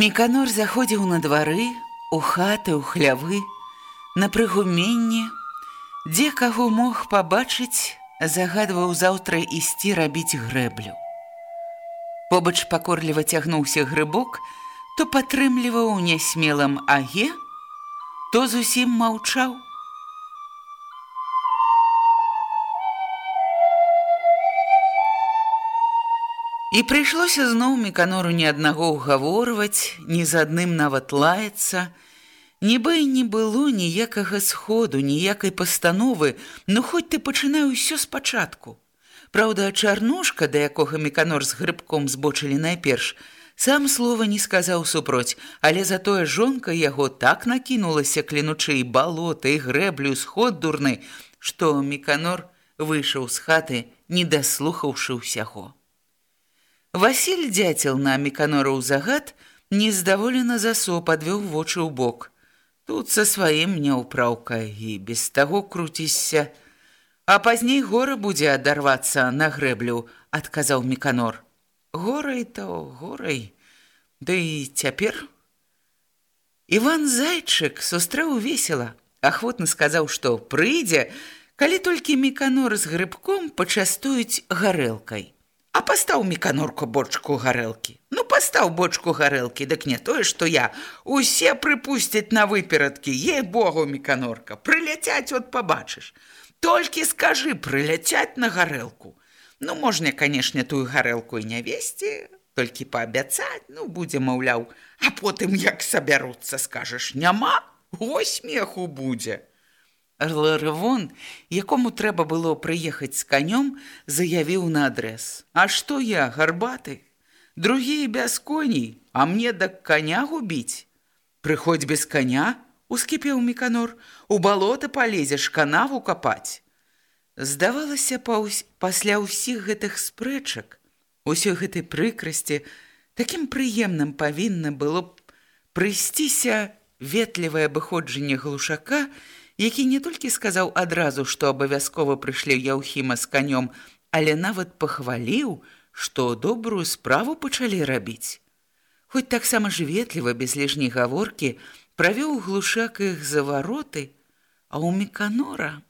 Міканор заходзіў на двары, у хаты, у хлявы, на прыгуменне, дзе каго мог пабачыць, загадваў заўтра ісці рабіць грэблю. Побач пакорліва цягнуўся грыбок, то падтрымліваў нясмелым аге, то зусім маўчаў. І прыйшлося зноў меканору ні аднаго ўгаворваць, ні з адным нават лаецца. Нібы і не было ніякага сходу, ніякай пастановы, ну хоць ты пачынай усё спачатку. Праўда, чарнушка, да якога меканор з грыбком збочылі найперш, сам слова не сказаў супроць, але затое жонка яго так накінулася клянучы і балота і грэблю сход дурны, што меканор выйшаў з хаты, не даслухаўшы ўсяго. Васіль дзяцел на меканораў загад нездаволена засоп адвёў вочы ў бок. Тут са сваім няўпраўка і без таго круцішся. А пазней гора будзе адарвацца на грэблю, адказаў меканор. Горай то горай, Ды і цяпер. Іван Зайчык сустрэў весела, ахвотна сказаў, што прыйдзе, калі толькі меканор з грыбком пачастуюць гарэлкай. А пастаў меканорку бочку гарэлкі. Ну пастаў бочку гарэлкі, дык не тое, што я. Усе прыпусцяць на выперадкі, ей богу меканорка, прыляцяць от пабачыш. Толькі скажы прыляцяць на гарэлку. Ну можна, канешне, тую гарэлку і не весці, толькі паабяцаць, ну будзе маўляў, а потым як сабяруцца скажаш, няма, Вось смеху будзе. Ларывон, якому трэба было прыехаць з канём, заявіў на адрес: « А што я, гарбаты? Другія без коней, а мне да каня губіць. Прыходзь без каня, ускіпеў меканор, у балота палезеш канаву капаць. Здавалася паўсь, пасля ўсіх гэтых спрэчак, усё гэтай прыкрасці, такім прыемным павінна было б прыйсціся ветлівае абыходжанне глушака, які не толькі сказаў адразу, што абавязкова прыйшлі Яўхіма з канём, але нават пахваліў, што добрую справу пачалі рабіць. Хоць таксама жветліва без лішняй гаворкі правёў глушак іх завароты, а ў меканора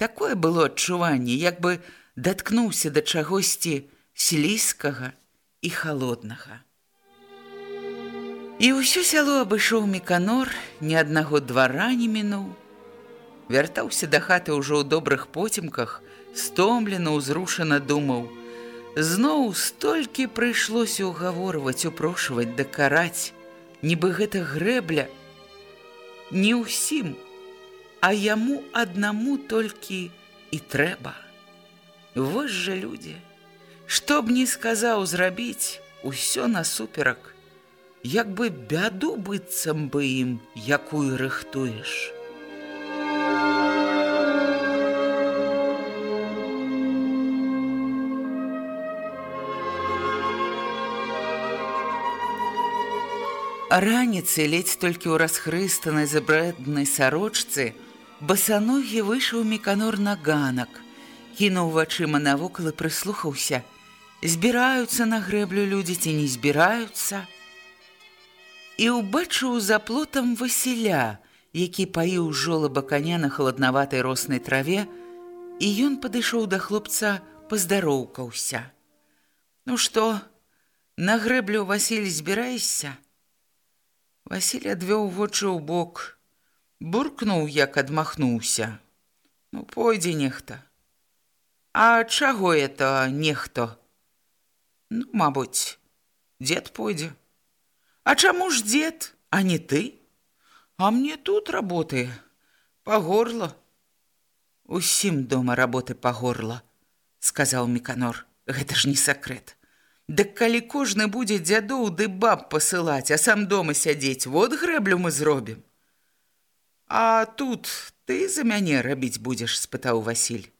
такое было адчуванне, як бы даткнуўся да чагосьці слізкага і халоднага. І ўсё сяло абышоў меканор, ні аднаго двара не мінуў, вяртаўся да хаты ўжо ў добрых поцемках, стомлена ўзрушана думаў: Зноў столькі прыйшлося ўгаворваць, упрошваць, дакараць, нібы гэта грэбля. Не ўсім, а яму аднаму толькі і трэба. Вось жа людзі, Што б ні сказаў зрабіць, усё насуперак, Як бы бяду быццам бы ім, якую рыхтуеш. Раніцы ледзь толькі ў расхрыстанай забрэднай сарочцы, басаногі выйшаў меканор на ганак, кінуў вачыма навокал і прыслухаўся. Збіраюцца на грэблю людзі ці не збіраюцца. і ўбачыў за плотам Васіля, які паіў жолаба каня на халаднаватай роснай траве, і ён падышоў да хлопца, паздароўкаўся. Ну што, на грэблю Васіль збіраешся? Васіль адвёў вочы ў бок, буркнуў, як адмахнуўся. Ну, пойдзе нехта. А чаго это нехто? Ну, мабуць, дзед пойдзе. А чаму ж дзед, а не ты? А мне тут работы па горла. Усім дома работы па горла, сказаў Міканор. Гэта ж не сакрэт. Дык калі кожны будзе дзядоў ды баб пасылаць, а сам дома сядзець, вот грэблю мы зробім. А тут ты за мяне рабіць будзеш, спытаў Васіль.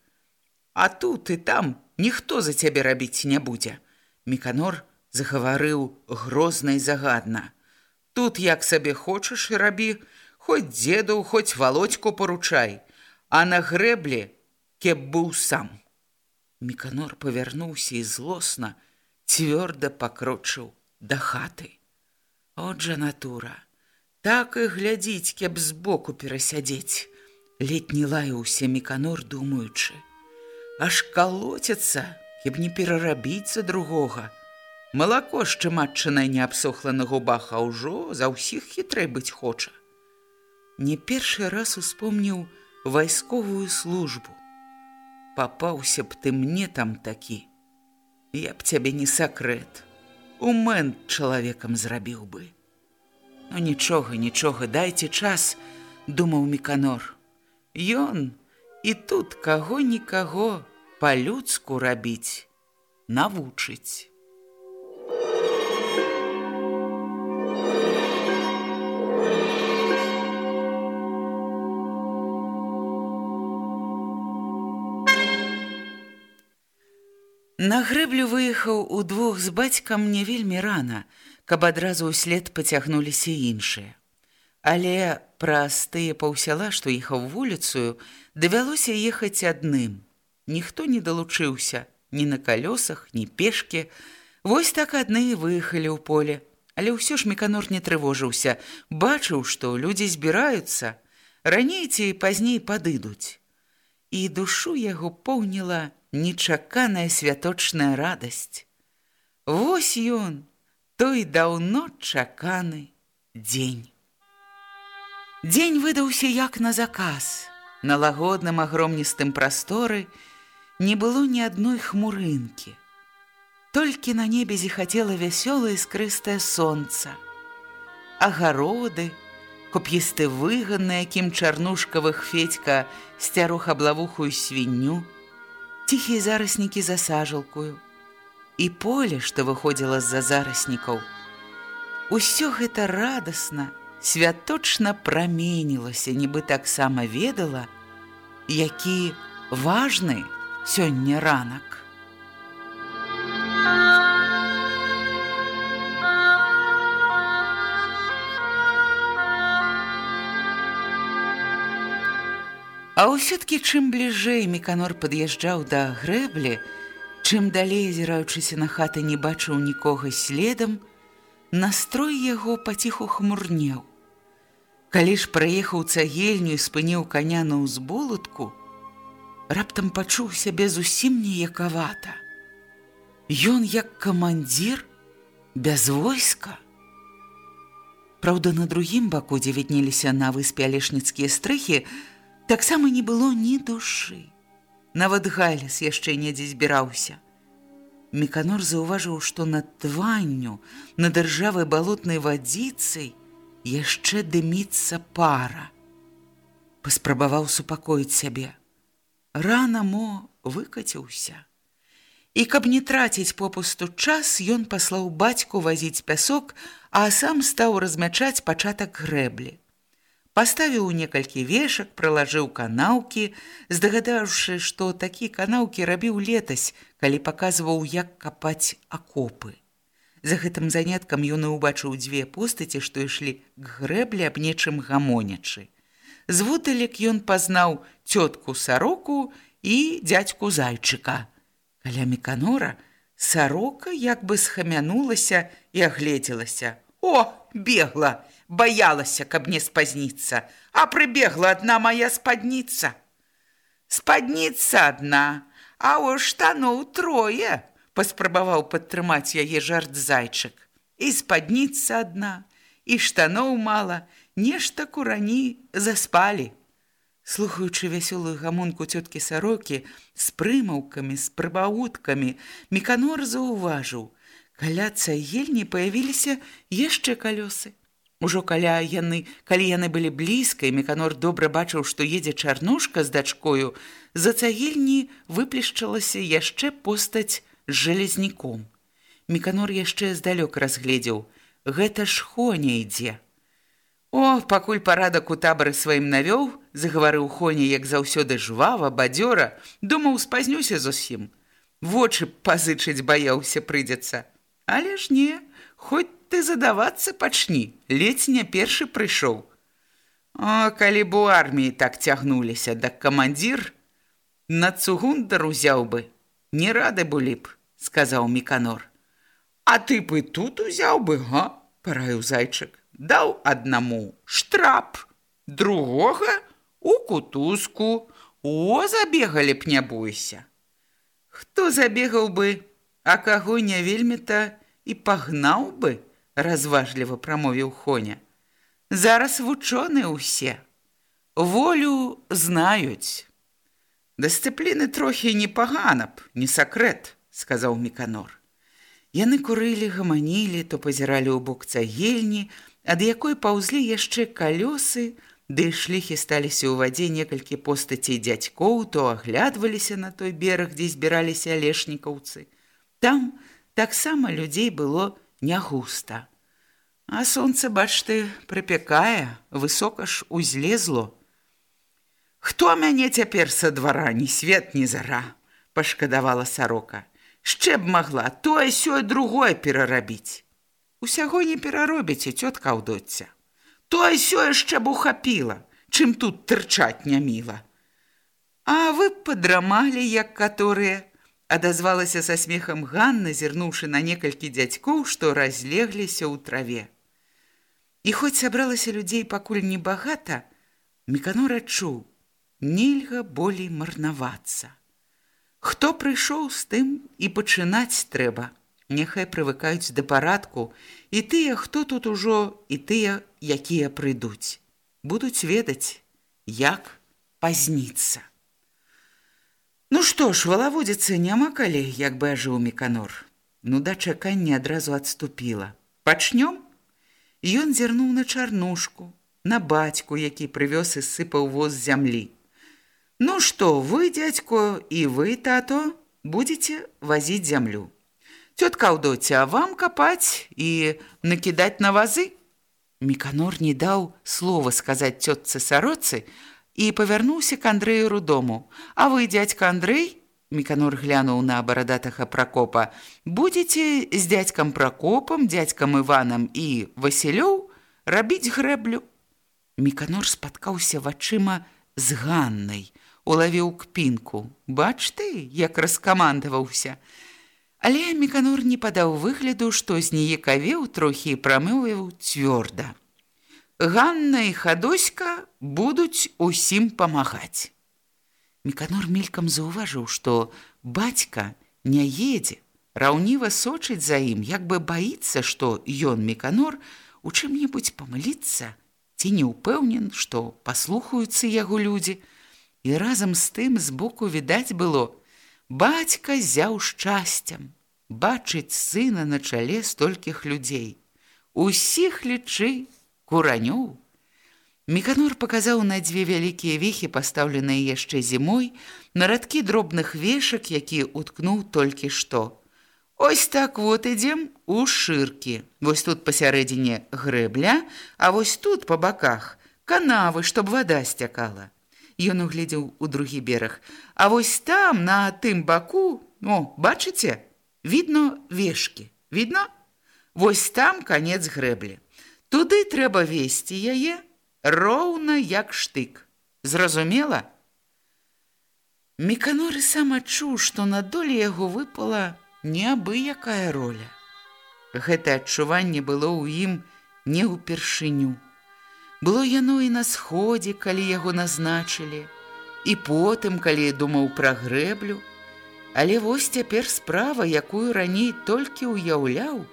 А тут і там ніхто за цябе рабіць не будзе. Міканор загаварыў грозна і загадна. Тут як сабе хочаш і рабі, хоць дзеду, хоць володьку поручай, а на грэблі кеп быў сам. Міканор павярнуўся і злосна, цвёрда пакрочыў да хаты. Отжа натура, так і глядзіць, кеп збоку перасядзець. Летні лаяўся Міканор, думаючы. Аж калоціцца, кеп не перарабіць за другога. Малако шчыматчанае не абсохла на губах, а ўжо за ўсіх хітрэй быць хоча. Не першы раз успомніў вайсковую службу папаўся б ты мне там такі. Я б цябе не сакрэт. Умэн чалавекам зрабіў бы. Ну нічога, нічога, дайце час, думаў Міканор. Ён і тут каго-нікаго па-людску рабіць, навучыць. На грэблю выехаў удвух з бацькам не вельмі рана, каб адразу ўслед пацягнуліся іншыя. Але праз тыя паўсяла, што ехаў вуліцаю, давялося ехаць адным. Ніхто не далучыўся ні на калёсах, ні пешкі. Вось так адны выехалі ў поле. Але ўсё ж меканор не трывожыўся, бачыў, што людзі збіраюцца, раней ці пазней падыдуць. І душу яго поўніла нечаканая святочная радасць. Вось ён, той даўно чаканы дзень. Дзень выдаўся як на заказ. На лагодным агромністым прасторы не было ні адной хмурынкі. Толькі на небе зіхацела вясёлае скрыстае сонца. Агароды, куп'істы выган, на якім чарнушкавых федька сцярух аблавухую свінню, ціхія зараснікі за сажалкую і поле, што выходзіла з-за зараснікаў. Усё гэта радасна, святочна праменілася, нібы таксама ведала, які важны сёння ранак. А ўсё-ткі чым бліжэй Меканор пад'язджаў да грэблі, чым далей азіраючыся на хаты не бачыў нікога следам, настрой яго паціху хмурнеў. Калі ж праехаў цагельню і спыніў каня на ўзболатку, раптам пачуў сябе зусім неякавата. Ён як камандзір без войска. Праўда, на другім баку, дзе віднеліся на выспе алешніцкія стрэхі, таксама не было ні душы. Нават галес яшчэ недзе збіраўся. Меканор заўважыў, што над тванню, на дзяржавай балотнай вадзіцай яшчэ дыміцца пара. Паспрабаваў супакоіць сябе. Рана мо выкаціўся. І каб не траціць попусту час, ён паслаў бацьку вазіць пясок, а сам стаў размячаць пачатак грэблі паставіў некалькі вешак, прылажыў канаўкі, здагадаўшы, што такі канаўкі рабіў летась, калі паказваў, як капаць акопы. За гэтым заняткам ён убачыў дзве постаці, што ішлі к грэблі аб нечым гамонячы. Звуталек ён пазнаў цётку сароку і дзядзьку зайчыка. Каля меканора сарока як бы схамянулася і агледзелася. О, бегла, баялася, каб не спазніцца, а прыбегла адна моя спадніца. Спадніца адна, а о штаноў трое, паспрабаваў падтрымаць яе жарт зайчык. І спадніца адна, і штаноў мала, нешта курані заспалі. Слухаючы вясёлую гамонку цёткі сарокі з прымаўкамі, з прыбауткамі, Меканор заўважыў. Каля цагельні паявіліся яшчэ калёсы. Ужо каля яны, калі яны былі блізка, і Меканор добра бачыў, што едзе чарнушка з дачкою, за цагельні выплешчалася яшчэ постаць з жалезніком. Меканор яшчэ здалёк разгледзеў: Гэта ж хоня ідзе. О, пакуль парадак у табары сваім навёў, загаварыў Хоня, як заўсёды жвава, бадзёра, думаў, спазнюся зусім. Вочы пазычыць баяўся прыйдзецца. Але ж не, хоць ты задавацца пачні, ледзь не першы прыйшоў. О, калі б у арміі так цягнуліся, дак камандзір на цугундар узяў бы, не рады былі б, сказаў Міканор. А ты бы тут узяў бы, га? параіў зайчык даў аднаму штрап, другога у кутузку, о забегалі б не бойся. Хто забегаў бы, а каго не вельмі-то і пагнаў бы, разважліва прамовіў Хоня. Зараз вучоныя ўсе. Волю знаюць. Дысцыпліны трохі непагана б, не сакрэт, сказаў Меканор. Яны курылі, гаманілі, то пазіралі ў бок цагельні, ад якой паўзлі яшчэ калёсы, ды ішлі хісталіся ў вадзе некалькі постацей дзядзькоў, то аглядваліся на той бераг, дзе збіраліся алешнікаўцы. Там таксама людзей было не густа. А сонца, бач ты, прыпякае, высока ж узлезло. Хто мяне цяпер са двара, ні свет, ні зара, пашкадавала сарока. Шчэ б магла тое сёе другое перарабіць. Усяго не пераробіце, цётка аўдоцця. Тое сё яшчэ б ухапіла, чым тут тырчаць няміла. А вы падрамалі, як каторыя, адазвалася са смехам Ганна, зірнуўшы на некалькі дзядзькоў, што разлегліся ў траве. І хоць сабралася людзей пакуль небагата, Меканор адчуў: нельга болей марнавацца. Хто прыйшоў з тым і пачынаць трэба няхай прывыкаюць да парадку і тыя, хто тут ужо і тыя, якія прыйдуць, будуць ведаць, як пазніцца. Ну што ж, валаводзіцца няма калі, як бы ажыў меканор. Ну да чакання адразу адступіла. Пачнём? Ён зірнуў на чарнушку, на бацьку, які прывёз і сыпаў воз зямлі. Ну што, вы, дзядзько, і вы, тато, будзеце вазіць зямлю. Тётка Аўдоця, вам капаць і накідаць на вазы? Меканор не даў слова сказаць цётцы сароцы і павярнуўся к Андрэю рудому. А вы, дядька Андрэй, Меканор глянуў на барадатага пракопа, будзеце з дядькам пракопам, дядькам Іванам і Васілёў рабіць грэблю. Меканор спаткаўся вачыма з Ганнай, улавіў кпінку. Бач ты, як раскамандаваўся. Але Меканор не падаў выгляду, што зніекавеў трохі і прамываў цвёрда. Ганна і хадоська будуць усім памагаць. Меканор мелькам заўважыў, што бацька не едзе, раўніва сочыць за ім, як бы баіцца, што ён Меканор у чым-небудзь памыліцца, ці не ўпэўнен, што паслухаюцца яго людзі, і разам з тым збоку відаць было, Бацька зяў шчасцем, бачыць сына на чале столькіх людзей. Усіх лічы куранёў. Меканор паказаў на дзве вялікія вехі, пастаўленыя яшчэ зімой, на радкі дробных вешак, які уткнуў толькі што. Ось так вот ідзем у шыркі. Вось тут пасярэдзіне грэбля, а вось тут па баках канавы, чтоб вада сцякала. Ён угледзеў у другі бераг. А вось там, на тым баку, о, бачыце, відно вешкі. Відно? Вось там канец грэблі. Туды трэба весці яе роўна як штык. Зразумела? Меканоры сам адчуў, што на долі яго выпала неабыякая роля. Гэта адчуванне было ў ім не ўпершыню. Было яно і на сходзе, калі яго назначылі, і потым, калі думаў пра грэблю, Але вось цяпер справа, якую раней толькі ўяўляў,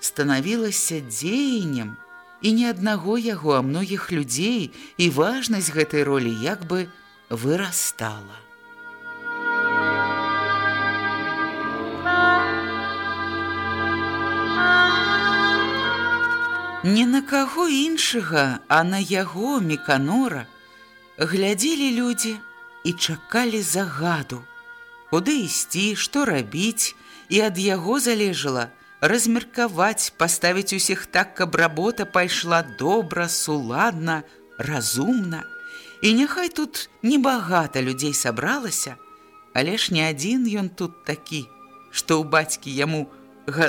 станавілася дзеяннем і не аднаго яго, а многіх людзей і важнасць гэтай ролі як бы вырастала. Не на каго іншага, а на яго меканора глядзелі людзі і чакалі загаду, куды ісці, што рабіць, і ад яго залежала размеркаваць, паставіць усіх так, каб работа пайшла добра, суладна, разумна. І няхай тут небагата людзей сабралася, але ж не адзін ён тут такі, што ў бацькі яму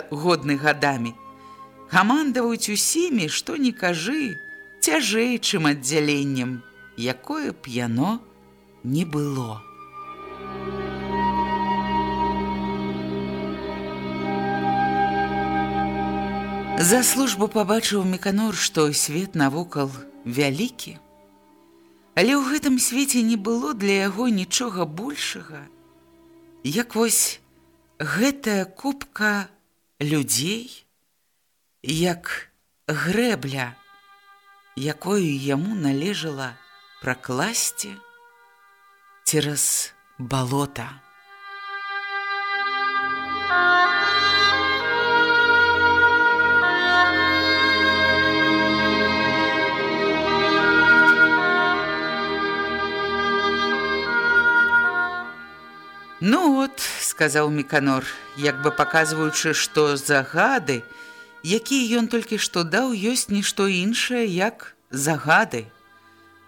годны гадамі. Камандаваюць усімі, што не кажы, цяжэй, чым аддзяленнем, якое б яно не было. За службу пабачыў Меканор, што свет навокал вялікі. Але ў гэтым свеце не было для яго нічога большага. Як вось гэтая купка людзей, як грэбля, якою яму належала пракласці цераз балота. Ну от, сказаў Меканор, як бы паказваючы, што загады, якія ён толькі што даў ёсць нішто іншае як загады.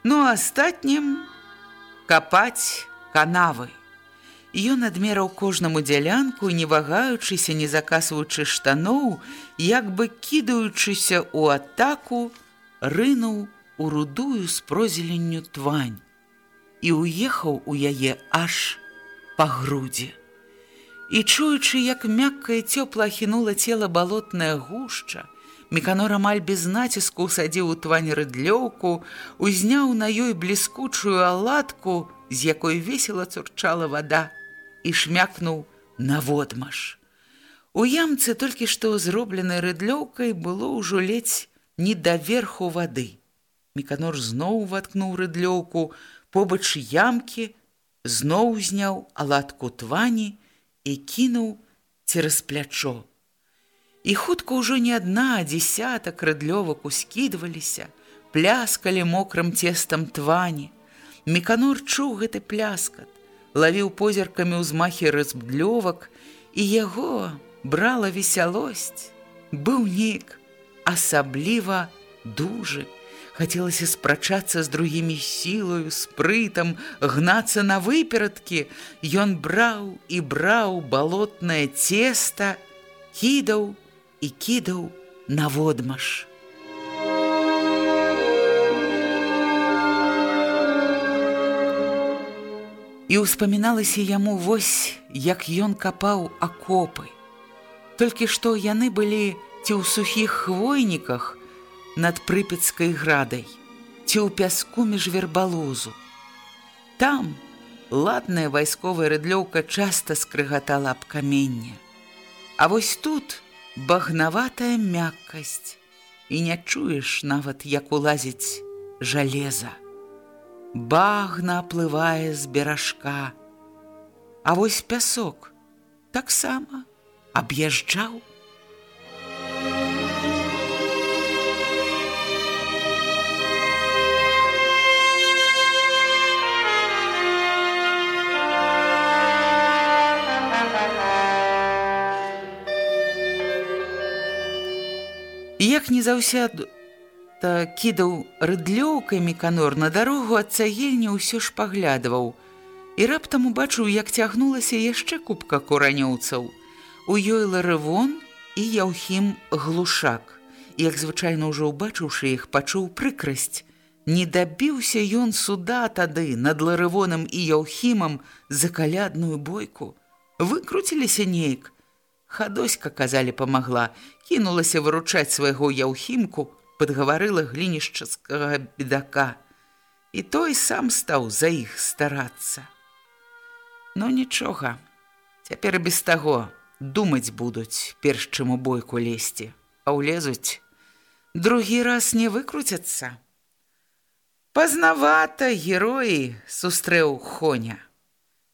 Ну астатнім капаць канавы. Ён адмераў кожнаму дзялянку, не вагаючыся, не закасваючы штаноў, як бы кідаючыся ў атаку, рынуў у рудую з прозеленню твань і уехаў у яе аж па грудзі і чуючы, як мякка і цёпла хінула цела балотная гушча, Меканор амаль без націску садзіў у твань рыдлёўку, узняў на ёй бліскучую аладку, з якой весела цурчала вада, і шмякнуў на водмаш. У ямцы толькі што зробленай рыдлёўкай было ўжо ледзь не да верху вады. Меканор зноў ваткнуў рыдлёўку, побач ямкі, зноў зняў аладку твані, і кінуў цераз плячо. І хутка ўжо не адна дзесятак рыдлёвак ускідваліся, пляскалі мокрым цестам твані. Меканор чуў гэты пляскат, лавіў позіркамі ўзмахі разблёвак, і яго брала весялосць, быў нік, асабліва дужы. Хацелася спрачацца з другімі сілаю, спрытам, гнацца на выперадкі. Ён браў і браў балотнае цеста, кідаў і кідаў на водмаш. І ўспаміналася яму вось, як ён капаў акопы. Толькі што яны былі ці ў сухіх хвойніках, над прыпецкай градай ці ў пяску між вербалозу. Там ладная вайсковая рыдлёўка часта скрыгатала аб каменне. А вось тут багнаватая мяккасць і не чуеш нават як улазіць жалеза. Багна аплывае з беражка, А вось пясок таксама аб'язджаў як не заўсяду та кідаў рыдлёўкамі канор на дарогу ад цагельні ўсё ж паглядваў і раптам убачыў, як цягнулася яшчэ купка куранёўцаў. У ёй ларывон і яўхім глушак. Як звычайна ўжо ўбачыўшы іх, пачуў прыкрасць. Не дабіўся ён суда тады над ларывонам і яўхімам за калядную бойку. Выкруціліся неяк, Хадоська, казалі, памагла, кінулася выручаць свайго яўхімку, падгаварыла глінішчаскага бедака, і той сам стаў за іх старацца. Ну нічога, цяпер без таго думаць будуць, перш чым у бойку лезці, а ўлезуць, другі раз не выкруцяцца. Пазнавата героі сустрэў Хоня.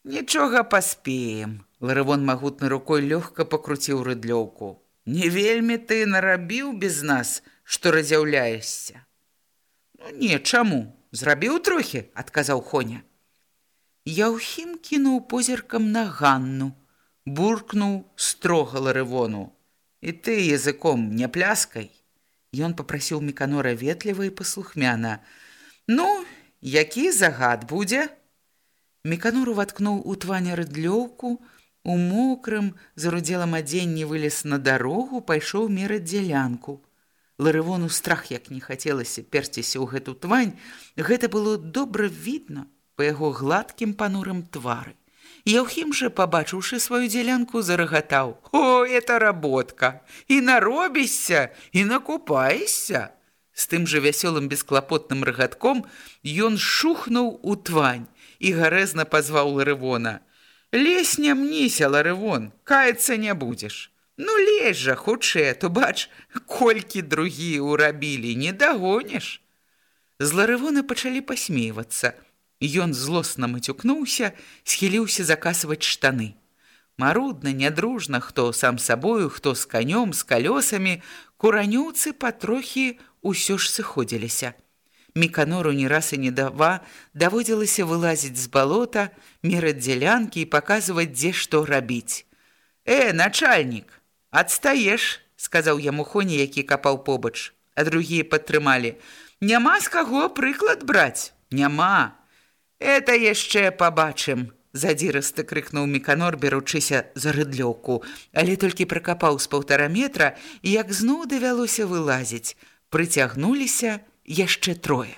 Нічога паспеем. Ларывон магутнай рукой лёгка пакруціў рыдлёўку. Не вельмі ты нарабіў без нас, што разяўляешся. Ну не, чаму? Зрабіў трохі, адказаў Хоня. Яўхім кінуў позіркам на Ганну, буркнуў строга ларывону. І ты языком не пляскай. Ён попрасіў меканора ветліва і паслухмяна. Ну, які загад будзе? Меканор уваткнуў у тване рыдлёўку, у мокрым, зарудзелым адзенні вылез на дарогу, пайшоў мераць дзялянку. Ларывону страх як не хацелася перціся ў гэту твань, гэта было добра відно па яго гладкім панурым твары. Яўхім жа, пабачыўшы сваю дзялянку, зарагатаў: « О, это работка! І наробішся, і накупаешся! З тым жа вясёлым бесклапотным рыгатком ён шухнуў у твань і гарэзна пазваў Ларывона: « Лезь не мнися, Ларывон, каяцца не будзеш. Ну лезь жа хутчэй, то бач, колькі другія ўрабілі, не дагоніш. З Ларывона пачалі пасмейвацца. Ён злосна мацюкнуўся, схіліўся закасваць штаны. Марудна, нядружна, хто сам сабою, хто з канём, з калёсамі, куранюцы патрохі ўсё ж сыходзіліся. Міканору ні раз і не дава даводзілася вылазіць з балота, мераць дзялянкі і паказваць, дзе што рабіць. «Э, начальнік, адстаеш!» – сказаў яму Хоні, які капаў побач. А другія падтрымалі. «Няма з каго прыклад браць? Няма!» «Это яшчэ пабачым!» – задзірасты крыкнуў Міканор, беручыся за рыдлёўку, але толькі пракапаў з паўтара метра, і як зноў давялося вылазіць, прыцягнуліся – яшчэ трое.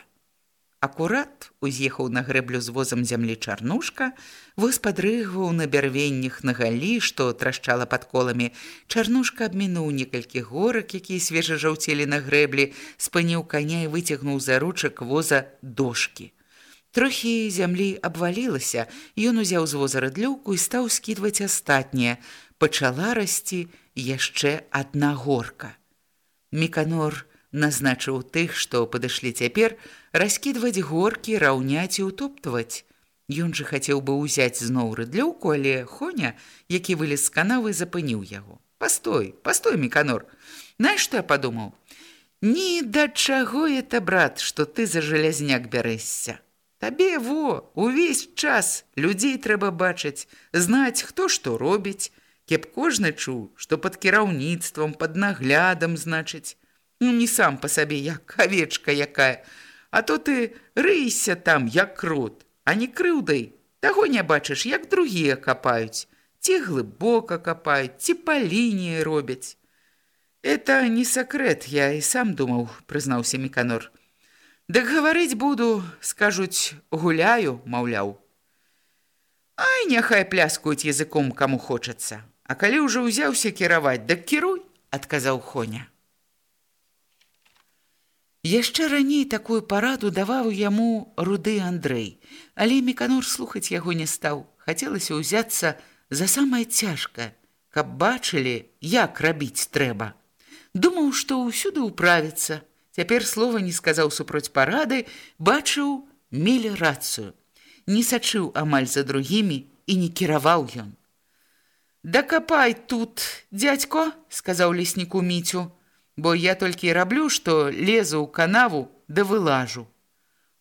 Акурат уз'ехаў на грэблю з возам зямлі чарнушка, воз падрыгваў на бярвеннях на галі, што трашчала пад коламі. Чарнушка абмінуў некалькі горак, якія свежа жаўцелі на грэблі, спыніў каня і выцягнуў за ручак воза дошкі. Трохі зямлі абвалілася, ён узяў з воза рыдлёўку і стаў скідваць астатнія. Пачала расці яшчэ адна горка. Міканор назначыў тых, што падышлі цяпер, раскідваць горкі, раўняць і ўтоптваць. Ён жа хацеў бы ўзяць зноў рыдлёўку, але Хоня, які вылез з канавы, запыніў яго. Пастой, пастой, Міканор. Знаеш, што я падумаў? Ні да чаго это, брат, што ты за жалязняк бярэшся. Табе, во, увесь час людзей трэба бачыць, знаць, хто што робіць, кеп кожны чуў, што пад кіраўніцтвам, пад наглядам, значыць, Ну, не сам па сабе, як авечка якая. А то ты рыйся там, як крот, а не крыўдай. Таго не бачыш, як другія капаюць. Ці глыбока капаюць, ці па лініі робяць. Это не сакрэт, я і сам думаў, прызнаўся Міканор. Дык гаварыць буду, скажуць, гуляю, маўляў. Ай, няхай пляскаюць языком, каму хочацца. А калі ўжо ўзяўся кіраваць, дык кіруй, адказаў Хоня. Яшчэ раней такую параду даваў яму руды Андрэй, але Меканор слухаць яго не стаў. Хацелася ўзяцца за самае цяжкае, каб бачылі, як рабіць трэба. Думаў, што ўсюды ўправіцца. Цяпер слова не сказаў супроць парады, бачыў мелі рацыю. Не сачыў амаль за другімі і не кіраваў ён. «Дакапай тут, дядько!» – сказаў лесніку Міцю бо я толькі раблю, што лезу ў канаву да вылажу.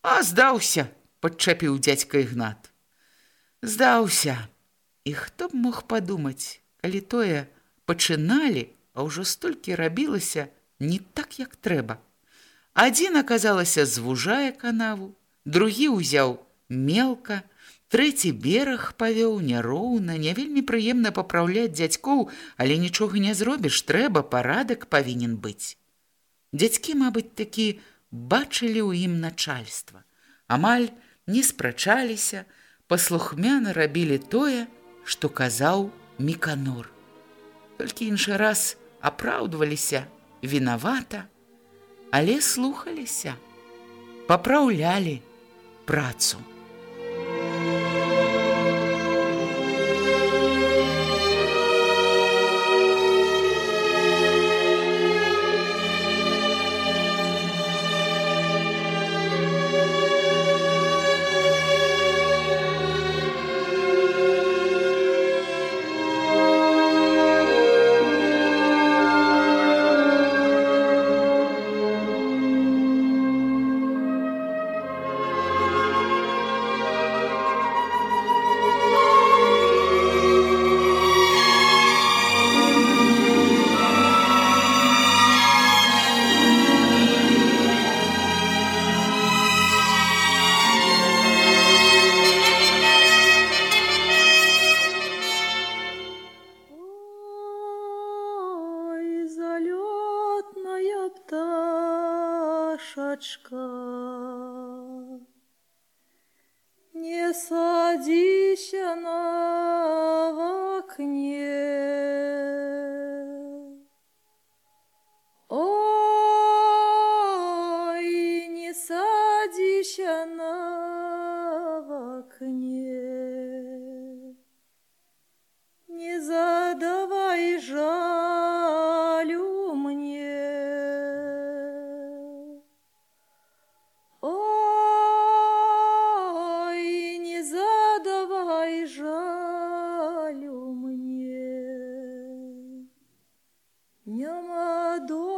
А здаўся, падчапіў дзядзька ігнат. Здаўся. І хто б мог падумаць, калі тое пачыналі, а ўжо столькі рабілася не так, як трэба. Адзін аказалася звужае канаву, другі ўзяў мелка, Трэці бераг павёў няроўна, не вельмі прыемна папраўляць дзядзькоў, але нічога не зробіш, трэба, парадак павінен быць. Дзядзькі, мабыць, такі бачылі ў ім начальства. Амаль не спрачаліся, паслухмяна рабілі тое, што казаў міканор. Толькі іншы раз апраўдваліся вінавата, але слухаліся, папраўлялі працу. such good. sábado.